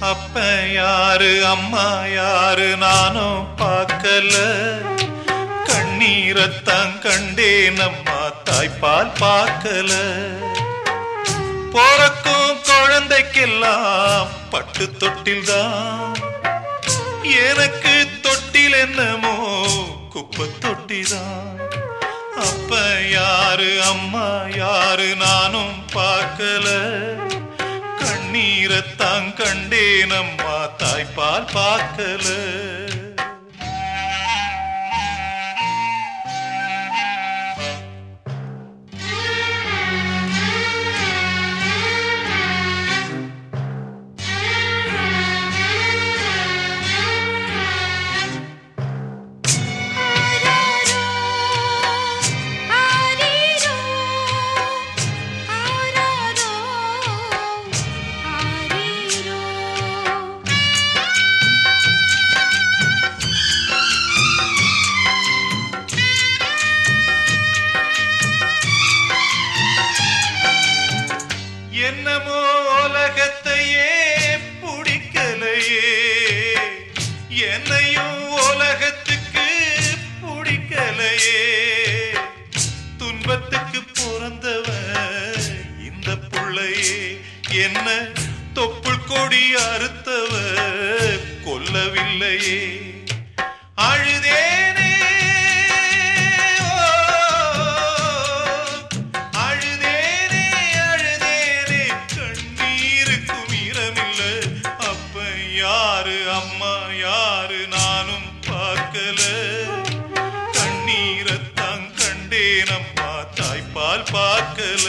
அப்ப யாரு அம்மா யாரு நானும் பார்க்கல. கண்ணீரத்தான் கண்டேன் அம்மா தாய்ப்பால் பார்க்கல. போறக்கும் குழந்தைக்கெல்லாம் பட்டு தொட்டில் தான் எனக்கு தொட்டில் என்னமோ குப்பை தொட்டிதான். அப்ப யாரு அம்மா யாரு நானும் பார்க்கல. கண்டேனம்மா தாய்ப்பால் பார்க்கல. என்னமோ உலகத்தையே பிடிக்கலையே? என்னையும் உலகத்துக்கு பிடிக்கலையே? துன்பத்துக்கு பிறந்தவ இந்த புள்ளையே. என்ன தொப்புள் கொடி அறுத்தவ கொல்லவில்லையே. அழுதேனே யாரு அம்மா யாரு நானும் பார்க்கல. கண்ணீரத்தான் கண்டேன் அம்மா தாய்ப்பால் பார்க்கல.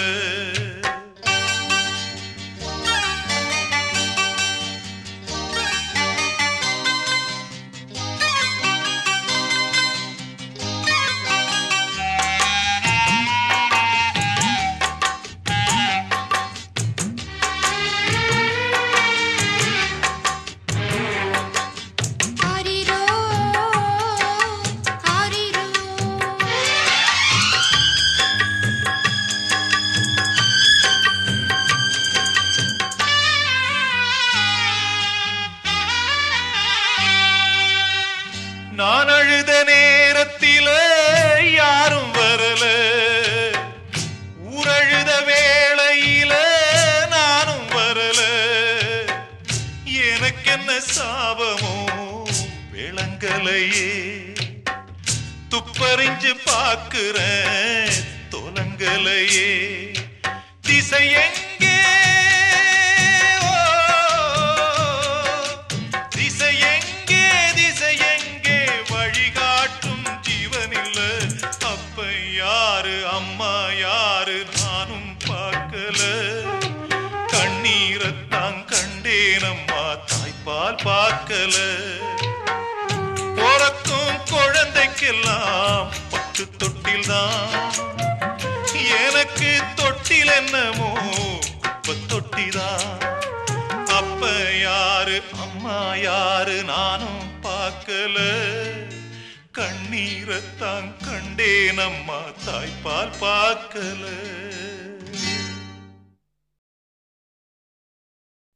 எனக்கென்ன சாபமோ? விளங்கலையே துப்பறிஞ்சு பாக்குறேன் தொலங்கலையே. திசை எங்கே? திசை எங்கே? திசை எங்கே? வழிகாட்டும் ஜீவனில்ல. அப்ப யாரு? அம்மா யாரு? நானும் பார்க்கல. நான் பார்க்கல. பிறக்கும் குழந்தைக்கெல்லாம் பட்டு தொட்டில்தான். எனக்கு தொட்டில் என்னமோ குப்பை தொட்டிதான். அப்ப யாரு அம்மா யாரு நானும் பார்க்கல. கண்ணீரத்தான் கண்டேன் அம்மா தாய்ப்பால் பார்க்கல.